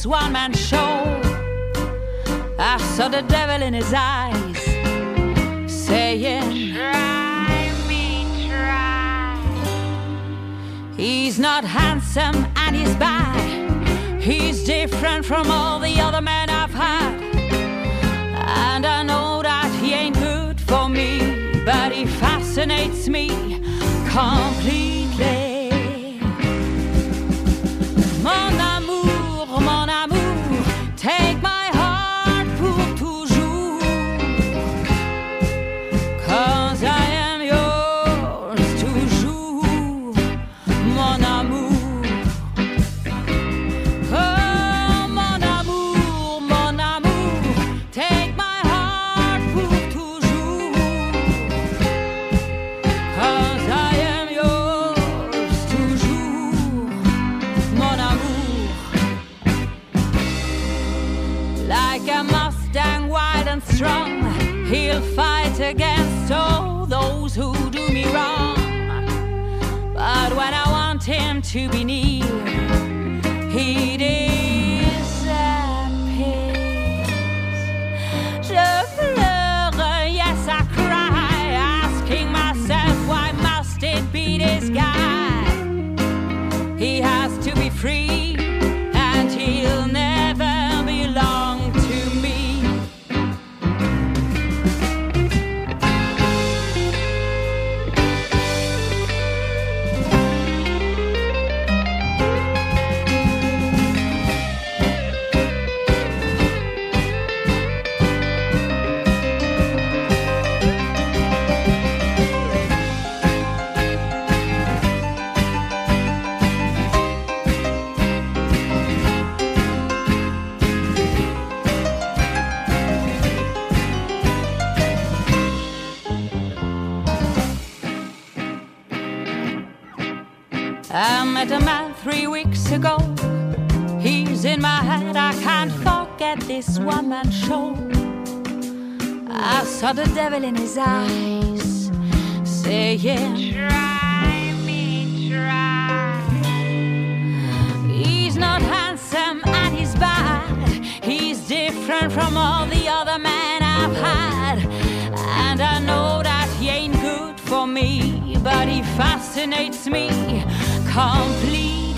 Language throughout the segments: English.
this one man show. I saw the devil in his eyes, saying, Try me, try. He's not handsome and he's bad. He's different from all the other men I've had. And I know that he ain't good for me, but he fascinates me completely. To be near, met a man three weeks ago. He's in my head, I can't forget this one man show. I saw the devil in his eyes, saying, Try me, try. He's not handsome and he's bad. He's different from all the other men I've had. And I know that he ain't good for me, but he fascinates me completely.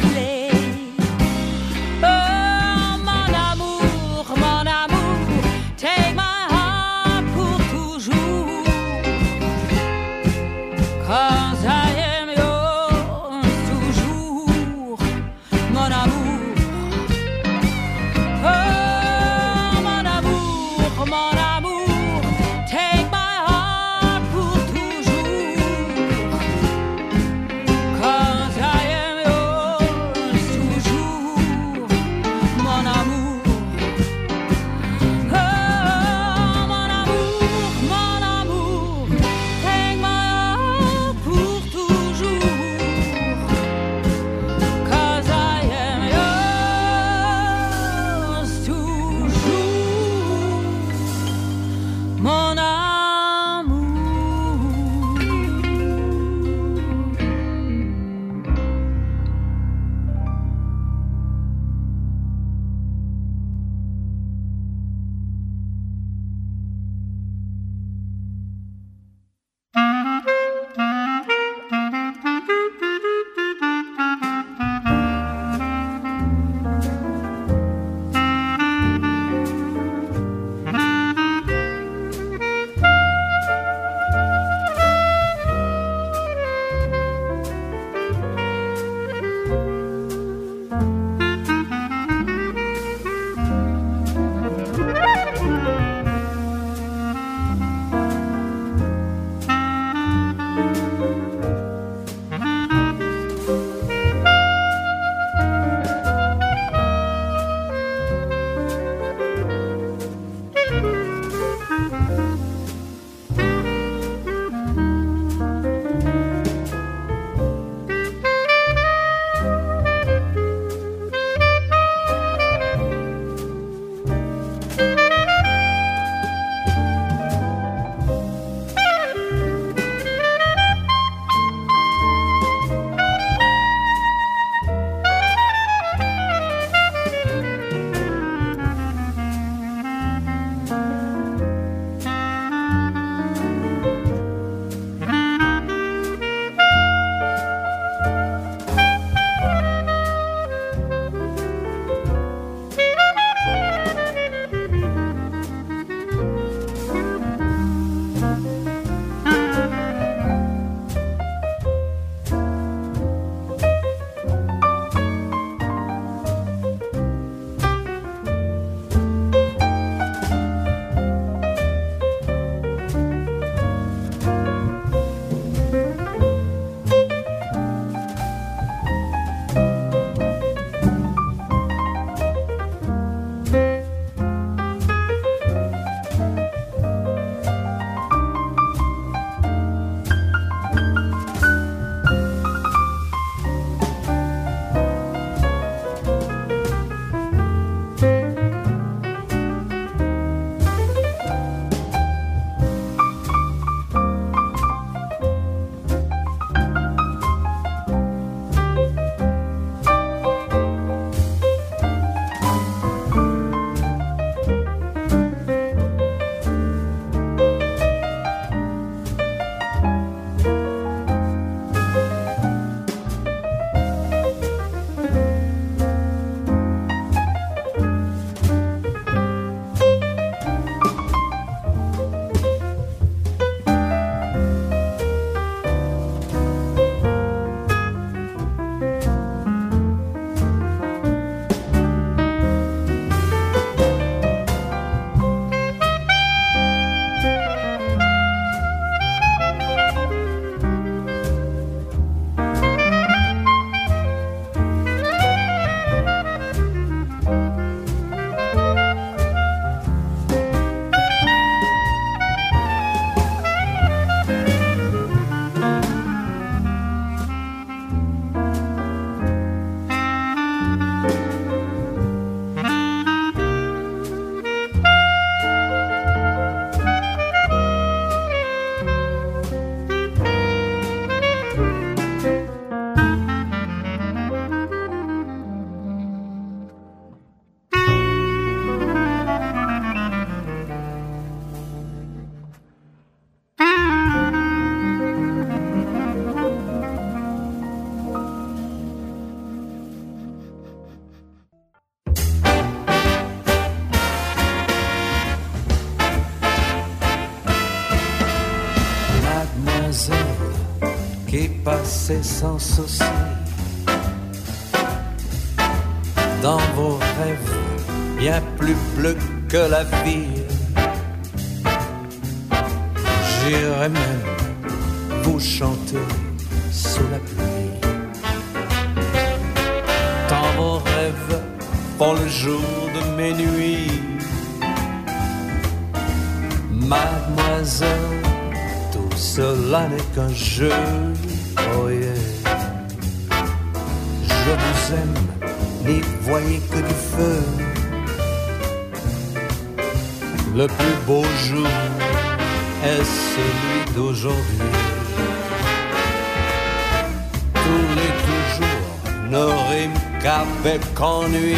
Passait sans souci. Dans vos rêves, bien plus bleus que la vie. J'irai même vous chanter sous la pluie. Dans vos rêves, pour le jour de mes nuits. Mademoiselle, tout cela n'est qu'un jeu. Je vous aime, n'y voyez que du feu. Le plus beau jour est celui d'aujourd'hui. Tous les toujours ne riment qu'avec ennui.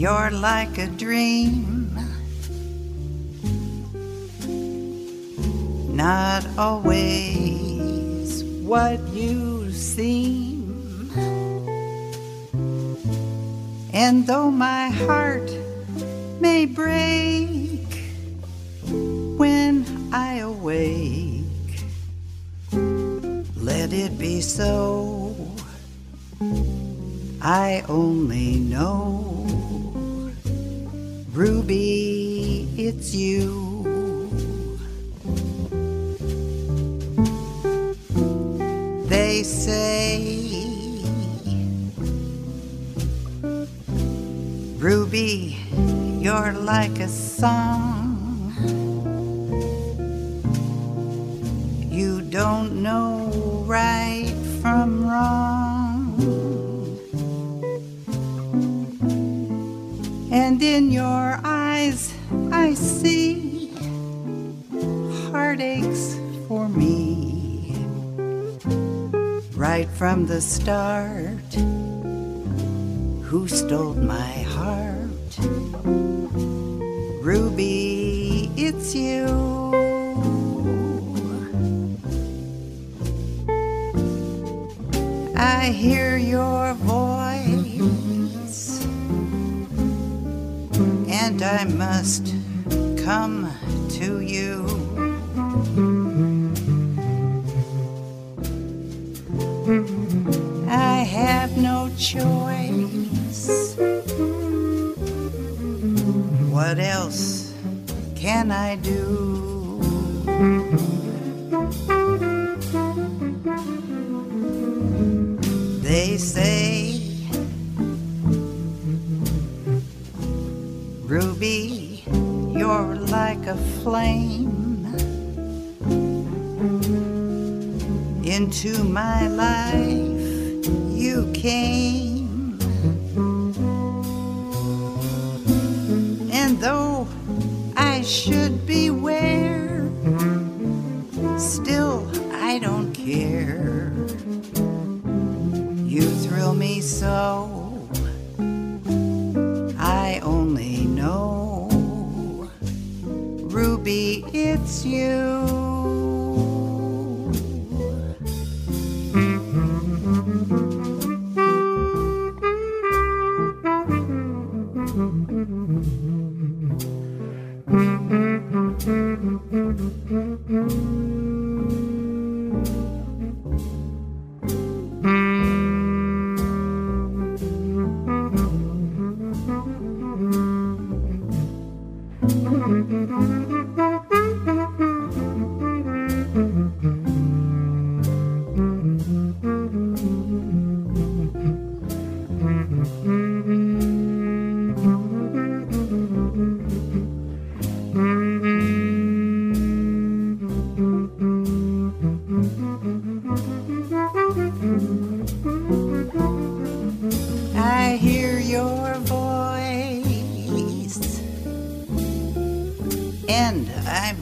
You're like a dream. Not always what you seem. And though my heart may break when I awake, let it be so. I only know, Ruby, it's you. They say, Ruby, you're like a song. You don't know right from wrong. And in your eyes, I see heartaches for me. Right from the start, who stole my heart? Ruby, it's you. I hear your voice, and I must come to you. I have no choice. What else can I do? They say, Ruby, you're like a flame into my life. You came, and though I should beware, still I don't care. You thrill me so. You.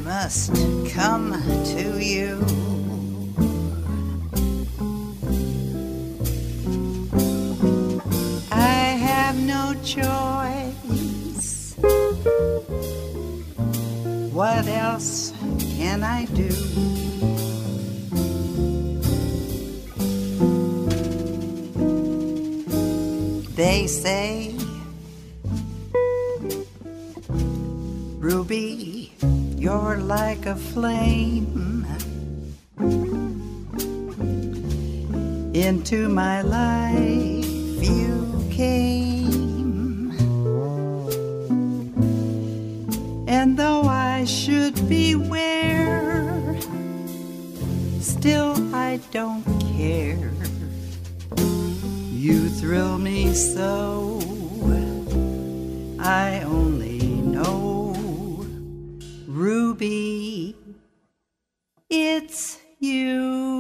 Must come to you. I have no choice. What else can I do? They say, Ruby, you're like a flame into my life. You came, and though I should beware, still I don't care. You thrill me so. I only Ruby, it's you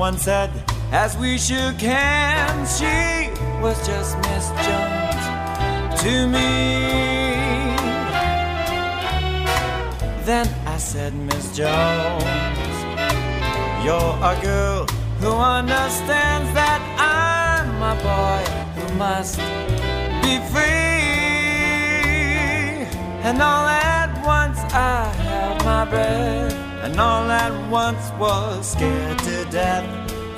Someone said as we shook hands, she was just Miss Jones to me. Then I said, Miss Jones, you're a girl who understands that I'm a boy who must be free. And all at once I held my breath, and all at once was scared to death,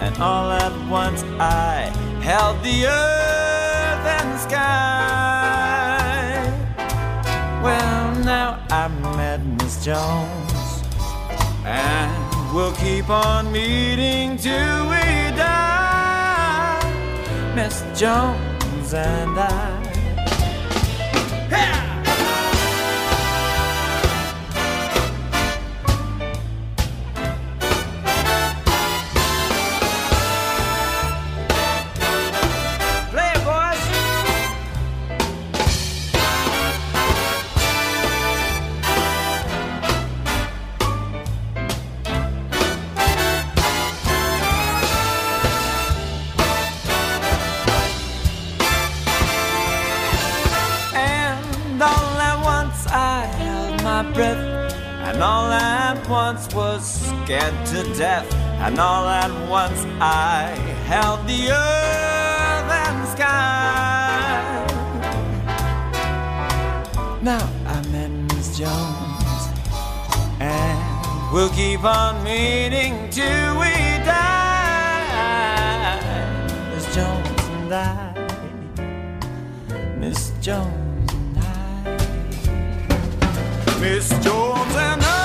and all at once I held the earth and sky. Well, now I met Miss Jones, and we'll keep on meeting till we die. Miss Jones and I. Play scared to death, and all at once I held the earth and sky. Now I'm in Miss Jones, and we'll keep on meeting till we die. Miss Jones and I. Miss Jones and I. Miss Jones and I.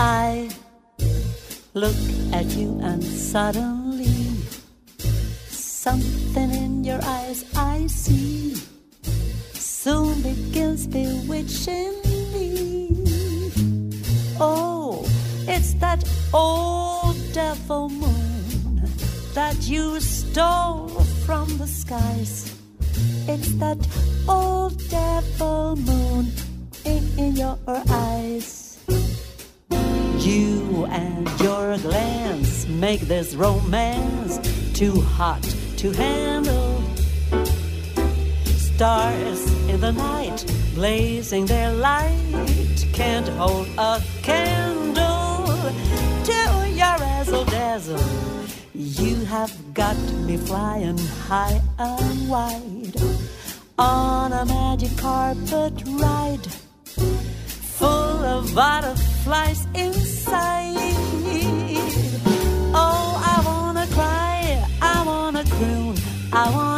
I look at you and suddenly something in your eyes I see soon begins bewitching me. Oh, it's that old devil moon that you stole from the skies. It's that old devil moon in, in your eyes. You and your glance make this romance too hot to handle. Stars in the night blazing their light can't hold a candle to your razzle dazzle. You have got me flying high and wide on a magic carpet ride full of butterflies inside. Oh, I wanna cry, I wanna croon, I wanna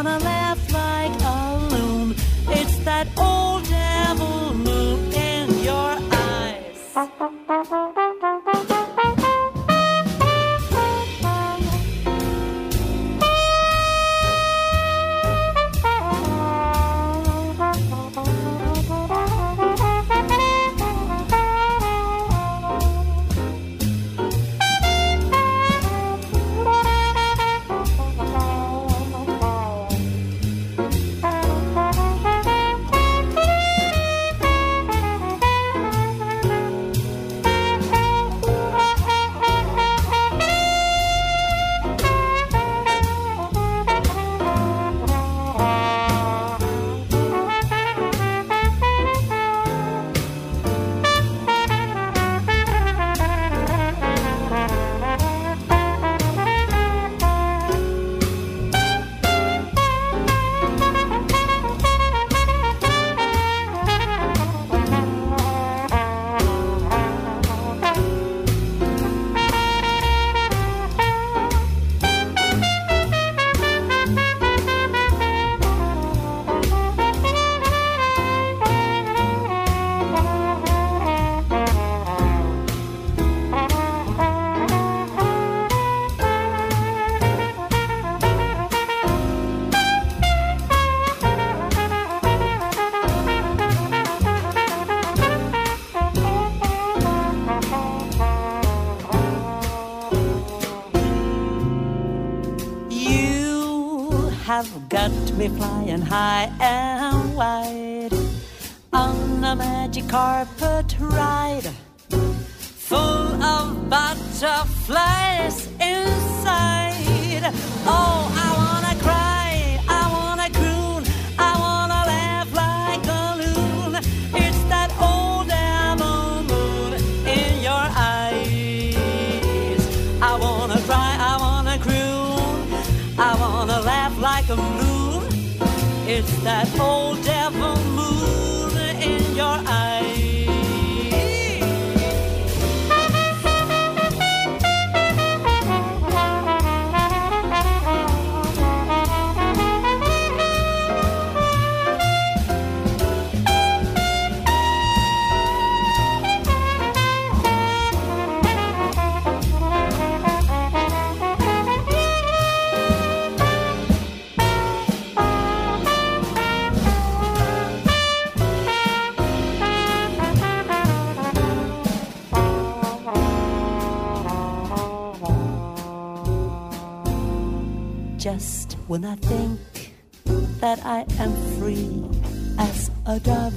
when I think that I am free as a dove,